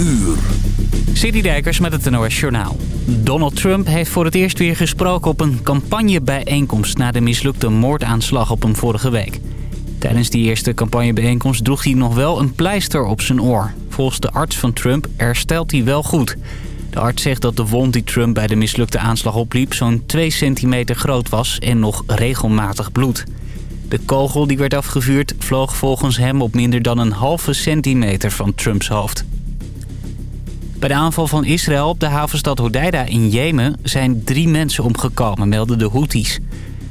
uur. City met het NOS Journaal. Donald Trump heeft voor het eerst weer gesproken op een campagnebijeenkomst... na de mislukte moordaanslag op hem vorige week. Tijdens die eerste campagnebijeenkomst droeg hij nog wel een pleister op zijn oor. Volgens de arts van Trump herstelt hij wel goed. De arts zegt dat de wond die Trump bij de mislukte aanslag opliep... zo'n 2 centimeter groot was en nog regelmatig bloed. De kogel die werd afgevuurd vloog volgens hem op minder dan een halve centimeter van Trumps hoofd. Bij de aanval van Israël op de havenstad Hodeida in Jemen zijn drie mensen omgekomen, melden de Houthis.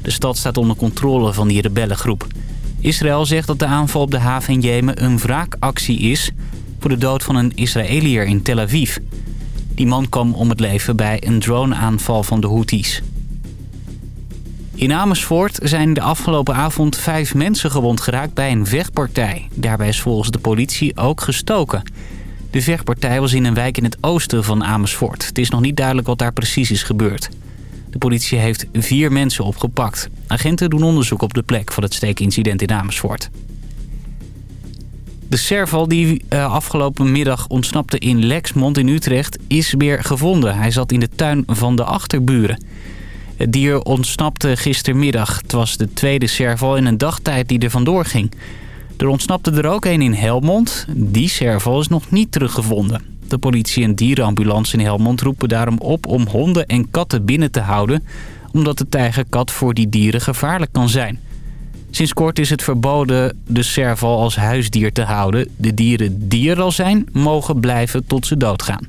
De stad staat onder controle van die rebellengroep. Israël zegt dat de aanval op de haven in Jemen een wraakactie is... voor de dood van een Israëliër in Tel Aviv. Die man kwam om het leven bij een droneaanval van de Houthis. In Amersfoort zijn de afgelopen avond vijf mensen gewond geraakt bij een vechtpartij. Daarbij is volgens de politie ook gestoken. De vechtpartij was in een wijk in het oosten van Amersfoort. Het is nog niet duidelijk wat daar precies is gebeurd. De politie heeft vier mensen opgepakt. Agenten doen onderzoek op de plek van het steekincident in Amersfoort. De serval die uh, afgelopen middag ontsnapte in Lexmond in Utrecht is weer gevonden. Hij zat in de tuin van de achterburen. Het dier ontsnapte gistermiddag. Het was de tweede serval in een dagtijd die er vandoor ging. Er ontsnapte er ook een in Helmond. Die serval is nog niet teruggevonden. De politie en dierenambulance in Helmond roepen daarom op om honden en katten binnen te houden... omdat de tijgerkat voor die dieren gevaarlijk kan zijn. Sinds kort is het verboden de serval als huisdier te houden. De dieren die er al zijn, mogen blijven tot ze doodgaan.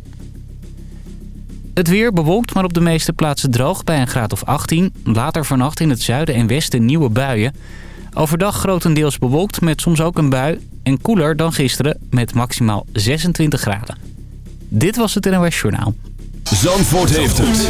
Het weer bewolkt, maar op de meeste plaatsen droog bij een graad of 18. Later vannacht in het zuiden en westen nieuwe buien. Overdag grotendeels bewolkt met soms ook een bui. En koeler dan gisteren met maximaal 26 graden. Dit was het NOS Journaal. Zandvoort heeft het.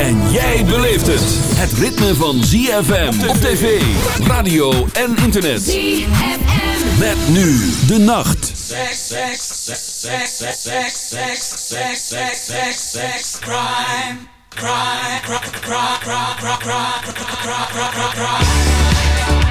En jij beleeft het. Het ritme van ZFM op tv, radio en internet. ZFM. Met nu de nacht. Sex, sex, sex, sex, sex, sex, sex, sex, sex, sex, sex, crime. Crime, crime, crime, crime, crime, crime, crime, crime, crime, crime.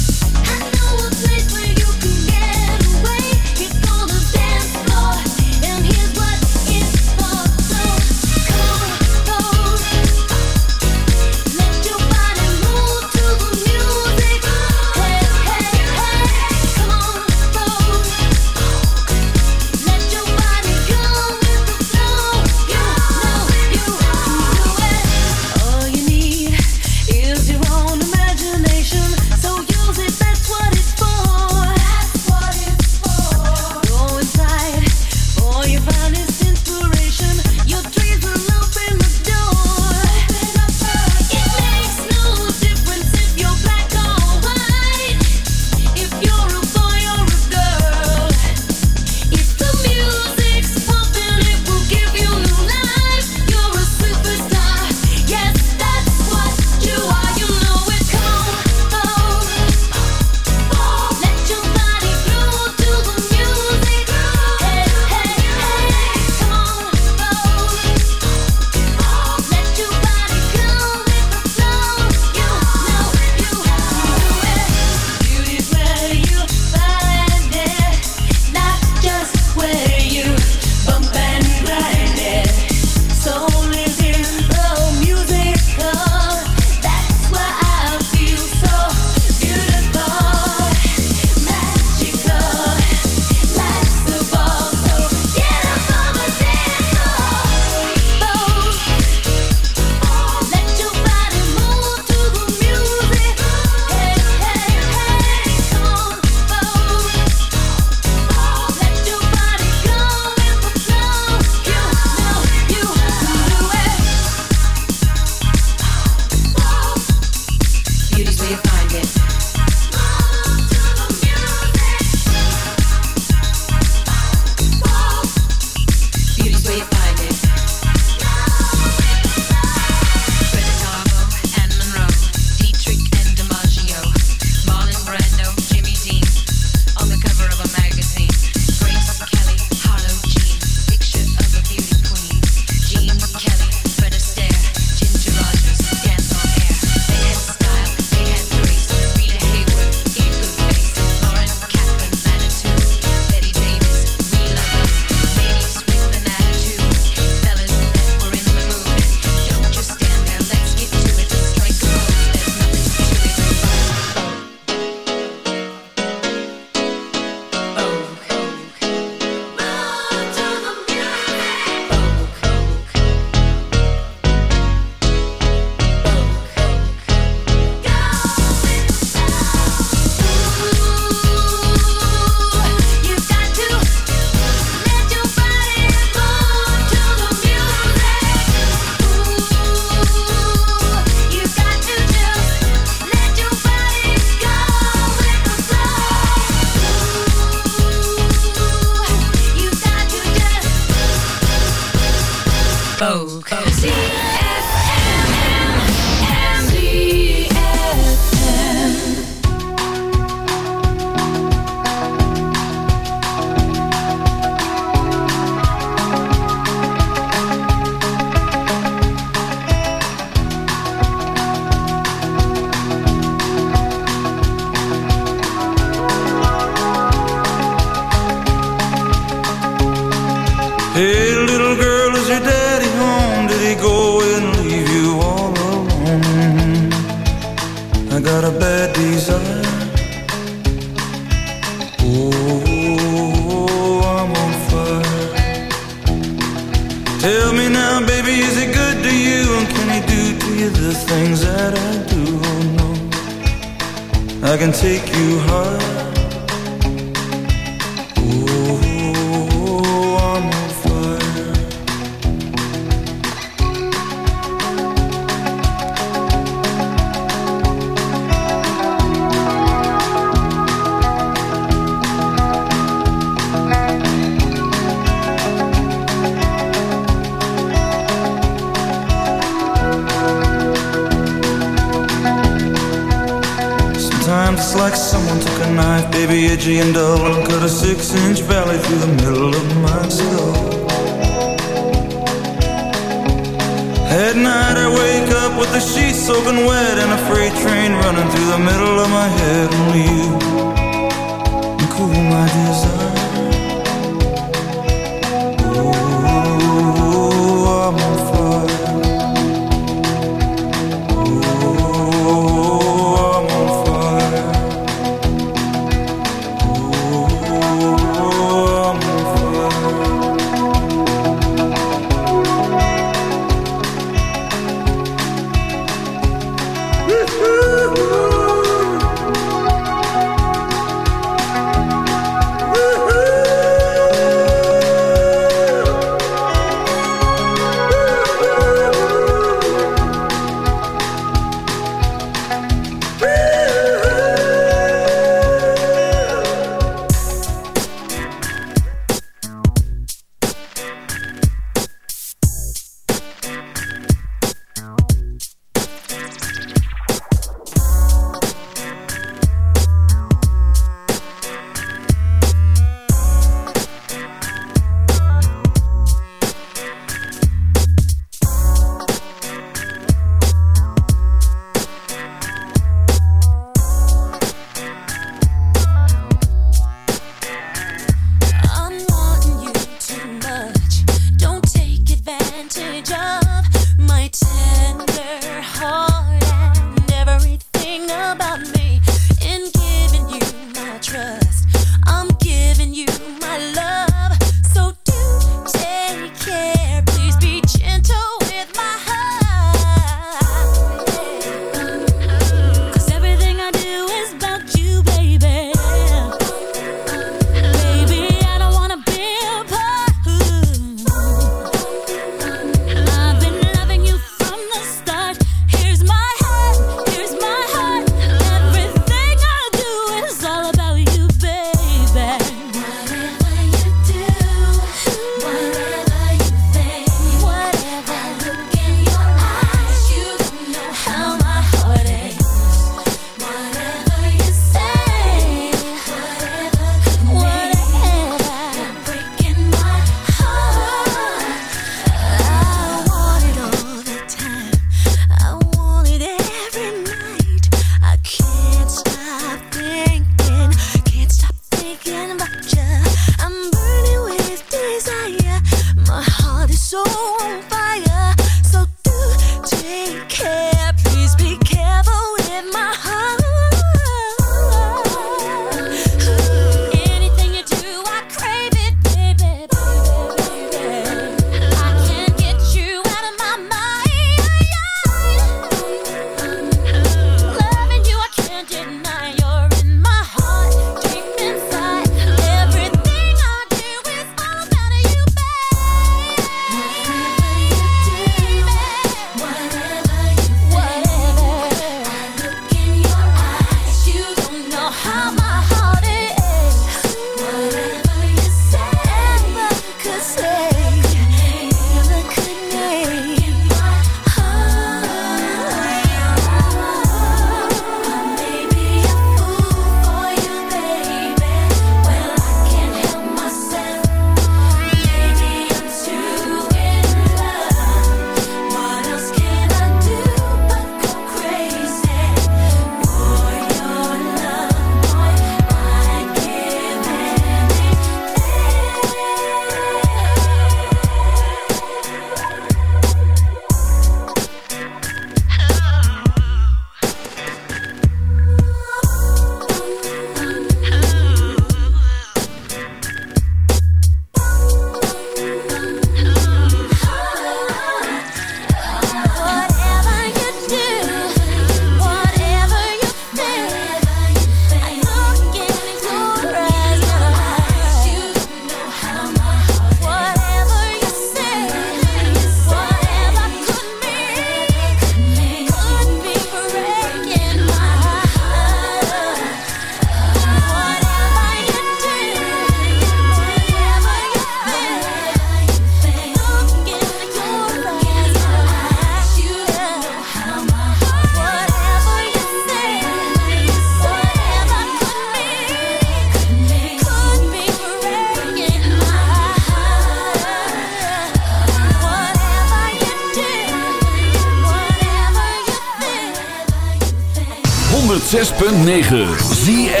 106.9 ZFN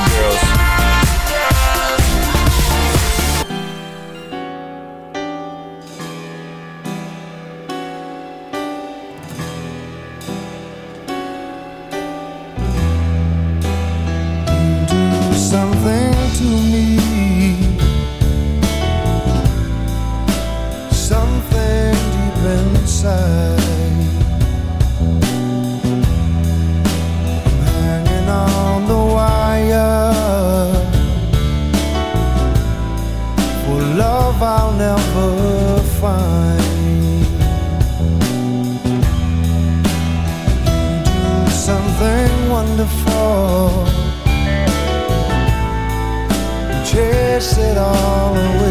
erase it all away.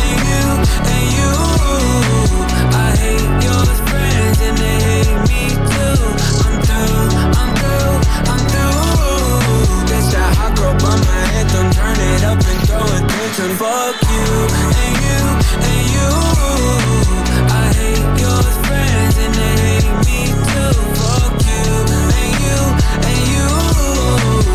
tantrum. Fuck you and you and you. I hate your friends and they hate me too. Fuck you and you and you.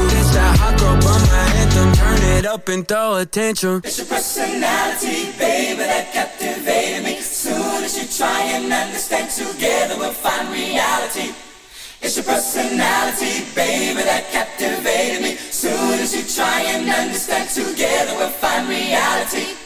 This that hot girl bummer anthem. Turn it up and throw a tantrum. It's your personality, baby, that captivated me. Soon as you try and understand, together we'll find reality. It's your personality, baby, that captivated me. Soon as you try and understand, together we'll find reality.